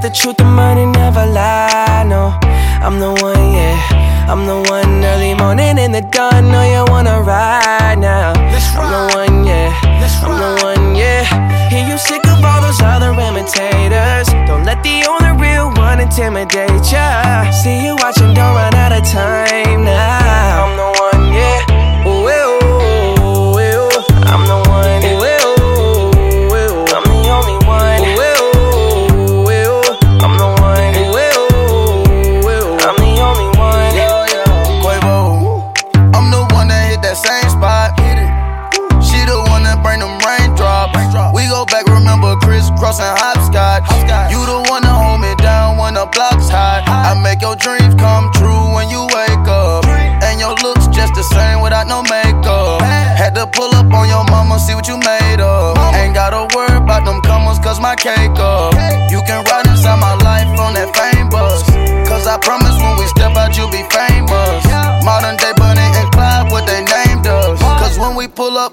the truth, the money never lie. No, I'm the crisscross and hopscotch. You the one that hold me down when the block's hot. I make your dreams come true when you wake up. And your looks just the same without no makeup. Had to pull up on your mama, see what you made of. Ain't gotta worry about them comers, cause my cake up. You can ride inside my life on that fame bus. Cause I promise when we step out, you'll be famous. Modern day Bonnie and Clyde, what they named us. Cause when we pull up,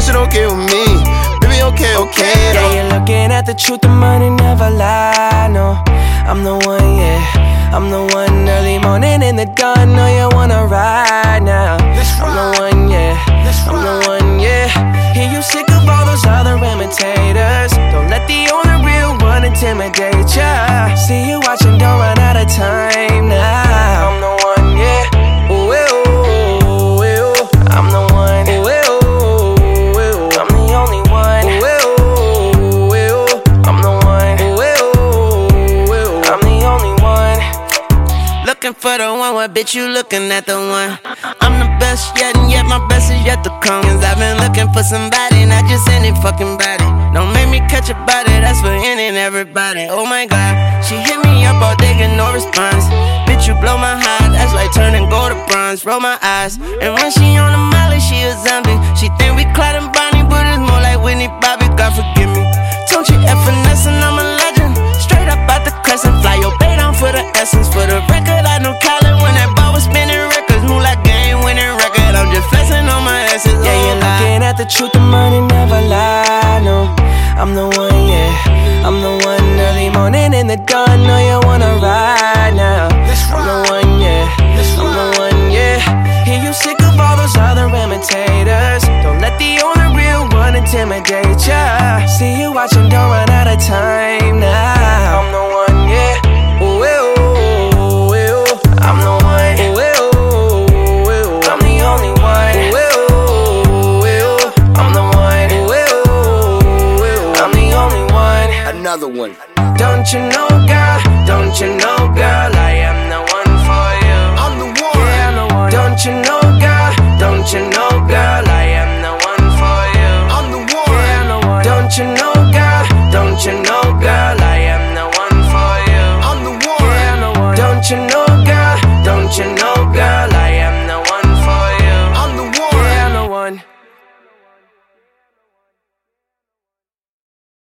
That shit okay with me. Baby, okay, okay Yeah, you're looking at the truth, the money never lie. No, I'm the one, yeah. I'm the one early morning in the dawn. Know you wanna ride now. For the one, what bitch you looking at the one? I'm the best yet, and yet my best is yet to come. Cause I've been looking for somebody, not just any fucking body. Don't make me catch a body, that's for any and everybody. Oh my god, she hit me up all day, get no response. Bitch, you blow my heart, that's like turning gold to bronze. Roll my eyes, and when she on the molly, she a zombie. She think we another one. Don't you know, God?